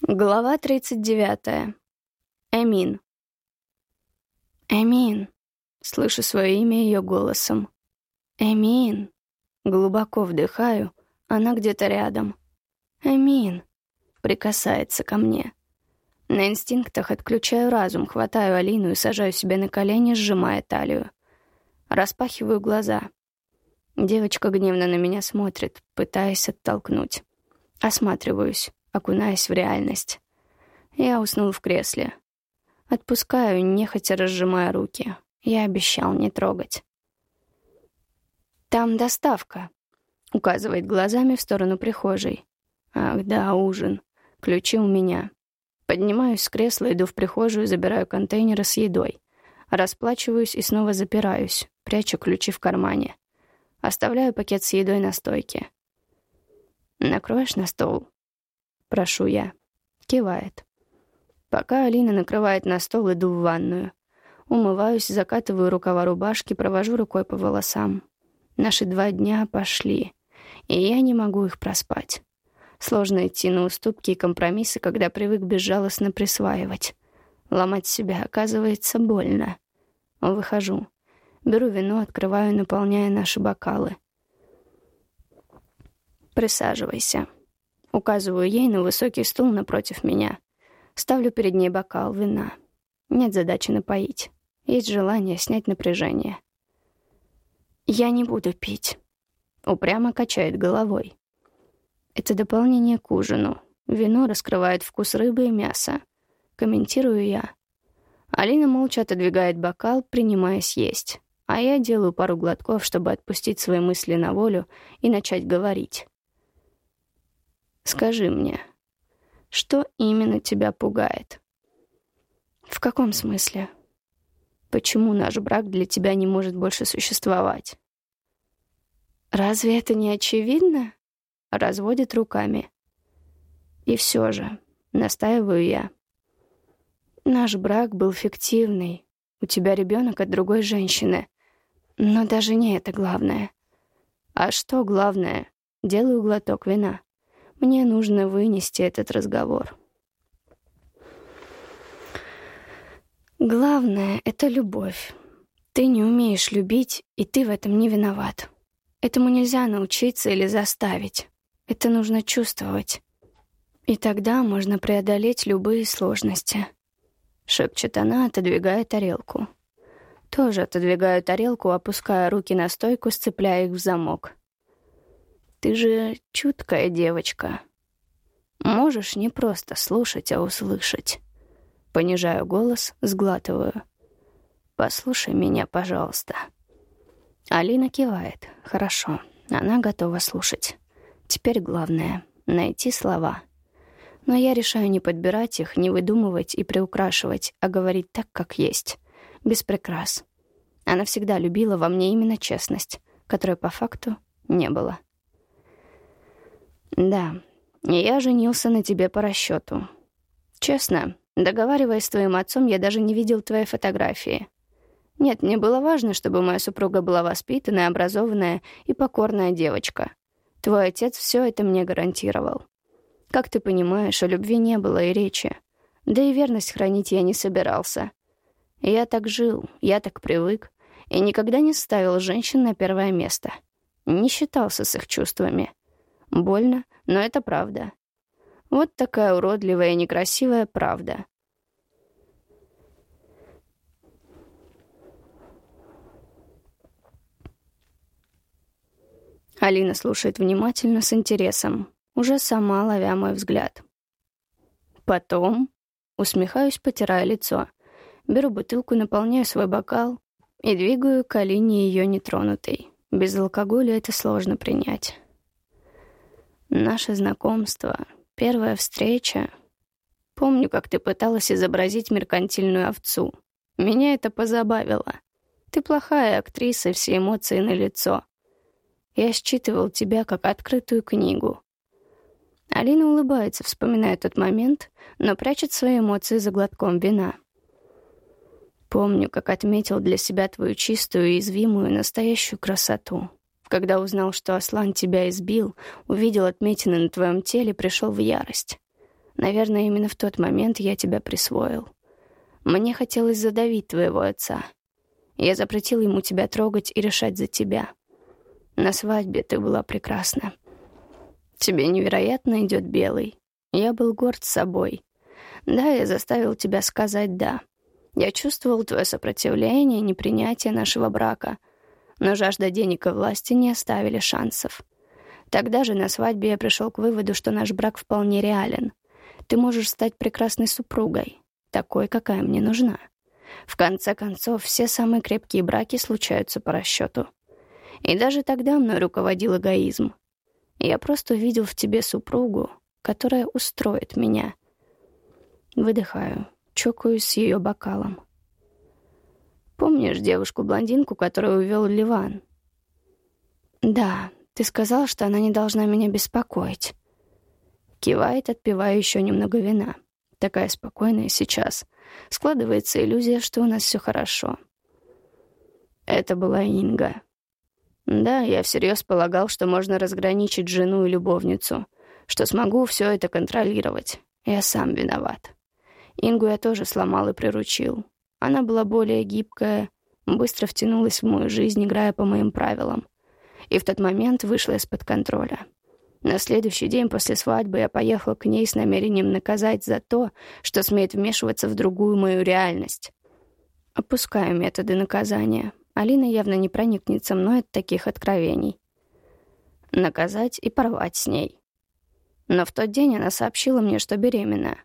Глава 39. Эмин. Эмин. Слышу свое имя ее голосом. Эмин. Глубоко вдыхаю, она где-то рядом. Эмин. Прикасается ко мне. На инстинктах отключаю разум, хватаю Алину и сажаю себе на колени, сжимая талию. Распахиваю глаза. Девочка гневно на меня смотрит, пытаясь оттолкнуть. Осматриваюсь окунаясь в реальность. Я уснул в кресле. Отпускаю, нехотя разжимая руки. Я обещал не трогать. «Там доставка», — указывает глазами в сторону прихожей. «Ах да, ужин. Ключи у меня». Поднимаюсь с кресла, иду в прихожую, забираю контейнеры с едой. Расплачиваюсь и снова запираюсь, прячу ключи в кармане. Оставляю пакет с едой на стойке. «Накроешь на стол?» Прошу я. Кивает. Пока Алина накрывает на стол, иду в ванную. Умываюсь, закатываю рукава рубашки, провожу рукой по волосам. Наши два дня пошли, и я не могу их проспать. Сложно идти на уступки и компромиссы, когда привык безжалостно присваивать. Ломать себя оказывается больно. Выхожу. Беру вино, открываю, наполняя наши бокалы. «Присаживайся», Указываю ей на высокий стул напротив меня. Ставлю перед ней бокал вина. Нет задачи напоить. Есть желание снять напряжение. «Я не буду пить», — упрямо качает головой. Это дополнение к ужину. Вино раскрывает вкус рыбы и мяса. Комментирую я. Алина молча отодвигает бокал, принимаясь есть. А я делаю пару глотков, чтобы отпустить свои мысли на волю и начать говорить. Скажи мне, что именно тебя пугает? В каком смысле? Почему наш брак для тебя не может больше существовать? Разве это не очевидно? Разводит руками. И все же, настаиваю я. Наш брак был фиктивный. У тебя ребенок от другой женщины. Но даже не это главное. А что главное? Делаю глоток вина. Мне нужно вынести этот разговор. Главное — это любовь. Ты не умеешь любить, и ты в этом не виноват. Этому нельзя научиться или заставить. Это нужно чувствовать. И тогда можно преодолеть любые сложности. Шепчет она, отодвигая тарелку. Тоже отодвигаю тарелку, опуская руки на стойку, сцепляя их в замок. Ты же чуткая девочка. Можешь не просто слушать, а услышать. Понижаю голос, сглатываю. Послушай меня, пожалуйста. Алина кивает. Хорошо, она готова слушать. Теперь главное — найти слова. Но я решаю не подбирать их, не выдумывать и приукрашивать, а говорить так, как есть, без прикрас. Она всегда любила во мне именно честность, которой по факту не было. Да, я женился на тебе по расчету. Честно, договариваясь с твоим отцом, я даже не видел твоей фотографии. Нет, мне было важно, чтобы моя супруга была воспитанная, образованная и покорная девочка. Твой отец все это мне гарантировал. Как ты понимаешь, о любви не было и речи. Да и верность хранить я не собирался. Я так жил, я так привык, и никогда не ставил женщин на первое место. Не считался с их чувствами. Больно, но это правда. Вот такая уродливая и некрасивая правда. Алина слушает внимательно, с интересом, уже сама ловя мой взгляд. Потом усмехаюсь, потирая лицо. Беру бутылку, наполняю свой бокал и двигаю к Алине ее нетронутой. Без алкоголя это сложно принять. Наше знакомство, первая встреча. Помню, как ты пыталась изобразить меркантильную овцу. Меня это позабавило. Ты плохая актриса, все эмоции на лицо. Я считывал тебя как открытую книгу. Алина улыбается, вспоминая тот момент, но прячет свои эмоции за глотком вина. Помню, как отметил для себя твою чистую и уязвимую настоящую красоту. Когда узнал, что Аслан тебя избил, увидел отметины на твоем теле, пришел в ярость. Наверное, именно в тот момент я тебя присвоил. Мне хотелось задавить твоего отца. Я запретил ему тебя трогать и решать за тебя. На свадьбе ты была прекрасна. Тебе невероятно идет белый. Я был горд собой. Да, я заставил тебя сказать «да». Я чувствовал твое сопротивление, непринятие нашего брака. Но жажда денег и власти не оставили шансов. Тогда же на свадьбе я пришел к выводу, что наш брак вполне реален. Ты можешь стать прекрасной супругой, такой, какая мне нужна. В конце концов, все самые крепкие браки случаются по расчету. И даже тогда мной руководил эгоизм. Я просто увидел в тебе супругу, которая устроит меня. Выдыхаю, чокаюсь с ее бокалом. Помнишь девушку-блондинку, которую увел Ливан? Да, ты сказал, что она не должна меня беспокоить. Кивает, отпивая еще немного вина. Такая спокойная сейчас. Складывается иллюзия, что у нас все хорошо. Это была Инга. Да, я всерьез полагал, что можно разграничить жену и любовницу, что смогу все это контролировать. Я сам виноват. Ингу я тоже сломал и приручил. Она была более гибкая, быстро втянулась в мою жизнь, играя по моим правилам. И в тот момент вышла из-под контроля. На следующий день после свадьбы я поехал к ней с намерением наказать за то, что смеет вмешиваться в другую мою реальность. Опускаю методы наказания. Алина явно не проникнется мной от таких откровений. Наказать и порвать с ней. Но в тот день она сообщила мне, что беременна.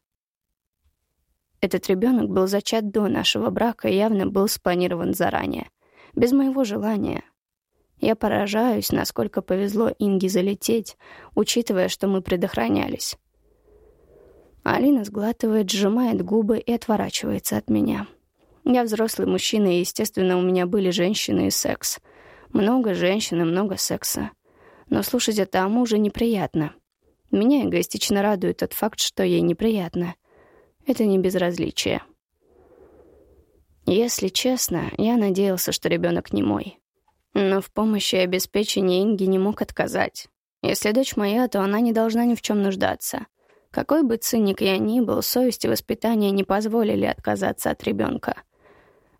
Этот ребенок был зачат до нашего брака и явно был спланирован заранее. Без моего желания, я поражаюсь, насколько повезло Инге залететь, учитывая, что мы предохранялись. Алина сглатывает, сжимает губы и отворачивается от меня. Я взрослый мужчина, и, естественно, у меня были женщины и секс. Много женщин и много секса. Но слушать это о муже неприятно. Меня эгоистично радует тот факт, что ей неприятно. Это не безразличие. Если честно, я надеялся, что ребенок не мой. Но в помощи и обеспечении Инги не мог отказать. Если дочь моя, то она не должна ни в чем нуждаться. Какой бы циник я ни был, совесть и воспитание не позволили отказаться от ребенка.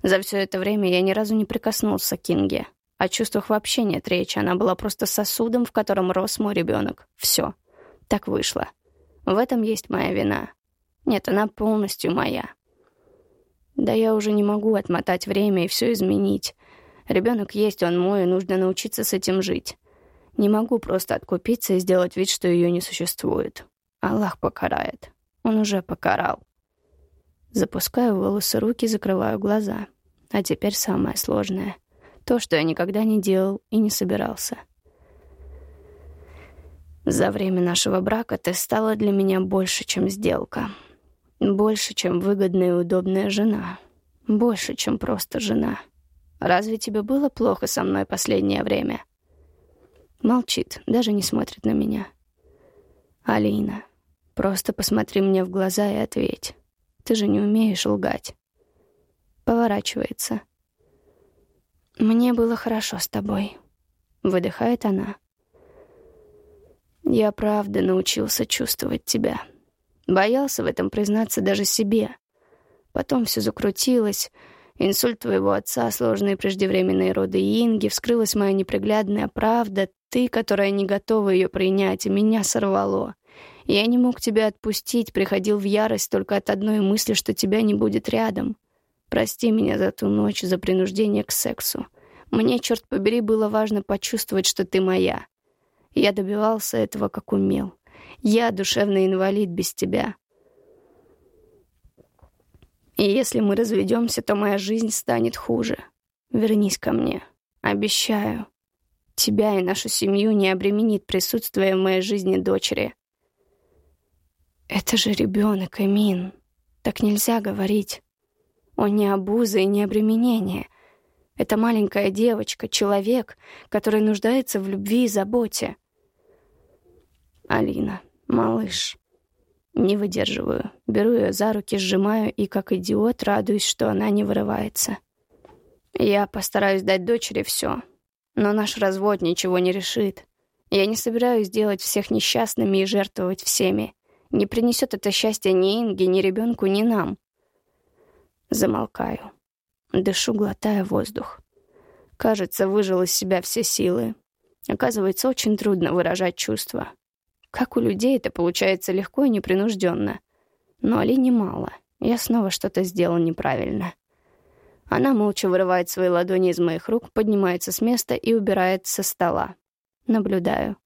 За все это время я ни разу не прикоснулся к Инге. О чувствах вообще нет речи, она была просто сосудом, в котором рос мой ребенок. Все. Так вышло. В этом есть моя вина. Нет, она полностью моя. Да я уже не могу отмотать время и все изменить. Ребенок есть, он мой, и нужно научиться с этим жить. Не могу просто откупиться и сделать вид, что ее не существует. Аллах покарает. Он уже покарал. Запускаю волосы руки, закрываю глаза. А теперь самое сложное. То, что я никогда не делал и не собирался. За время нашего брака ты стала для меня больше, чем сделка. Больше, чем выгодная и удобная жена. Больше, чем просто жена. Разве тебе было плохо со мной последнее время?» Молчит, даже не смотрит на меня. «Алина, просто посмотри мне в глаза и ответь. Ты же не умеешь лгать». Поворачивается. «Мне было хорошо с тобой», — выдыхает она. «Я правда научился чувствовать тебя. Боялся в этом признаться даже себе. Потом все закрутилось, Инсульт твоего отца, сложные преждевременные роды Инги, вскрылась моя неприглядная правда, ты, которая не готова ее принять, и меня сорвало. Я не мог тебя отпустить, приходил в ярость только от одной мысли, что тебя не будет рядом. Прости меня за ту ночь, за принуждение к сексу. Мне, черт побери, было важно почувствовать, что ты моя. Я добивался этого, как умел. Я душевный инвалид без тебя. И если мы разведемся, то моя жизнь станет хуже. Вернись ко мне. Обещаю. Тебя и нашу семью не обременит присутствие в моей жизни дочери. Это же ребенок, Эмин. Так нельзя говорить. Он не обуза и не обременение. Это маленькая девочка, человек, который нуждается в любви и заботе. Алина, малыш, не выдерживаю. Беру ее за руки, сжимаю и, как идиот, радуюсь, что она не вырывается. Я постараюсь дать дочери все. Но наш развод ничего не решит. Я не собираюсь делать всех несчастными и жертвовать всеми. Не принесет это счастье ни Инге, ни ребенку, ни нам. Замолкаю. Дышу, глотая воздух. Кажется, выжил из себя все силы. Оказывается, очень трудно выражать чувства. Как у людей это получается легко и непринужденно. Но Алине мало. Я снова что-то сделал неправильно. Она молча вырывает свои ладони из моих рук, поднимается с места и убирает со стола. Наблюдаю.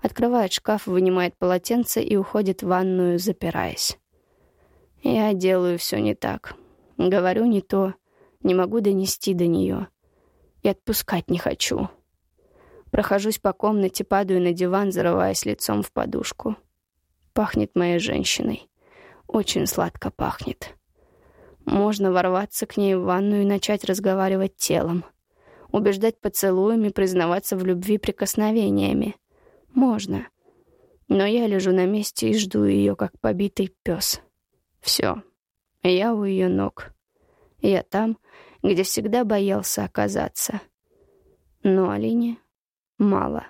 Открывает шкаф, вынимает полотенце и уходит в ванную, запираясь. Я делаю все не так. Говорю не то, не могу донести до нее. И отпускать не хочу. Прохожусь по комнате, падаю на диван, зарываясь лицом в подушку. Пахнет моей женщиной. Очень сладко пахнет. Можно ворваться к ней в ванную и начать разговаривать телом. Убеждать поцелуями, признаваться в любви прикосновениями. Можно. Но я лежу на месте и жду ее, как побитый пес. Все. Я у ее ног. Я там, где всегда боялся оказаться. Но Алине мало.